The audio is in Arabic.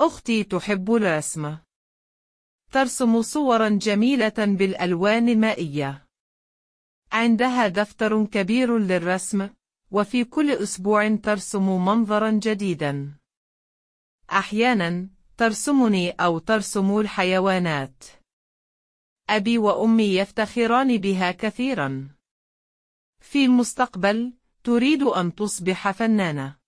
أختي تحب الرسم. ترسم صورا جميلة بالألوان المائية. عندها دفتر كبير للرسم، وفي كل أسبوع ترسم منظرا جديدا. أحيانا، ترسمني أو ترسم الحيوانات. أبي وأمي يفتخران بها كثيرا. في المستقبل، تريد أن تصبح فنانة.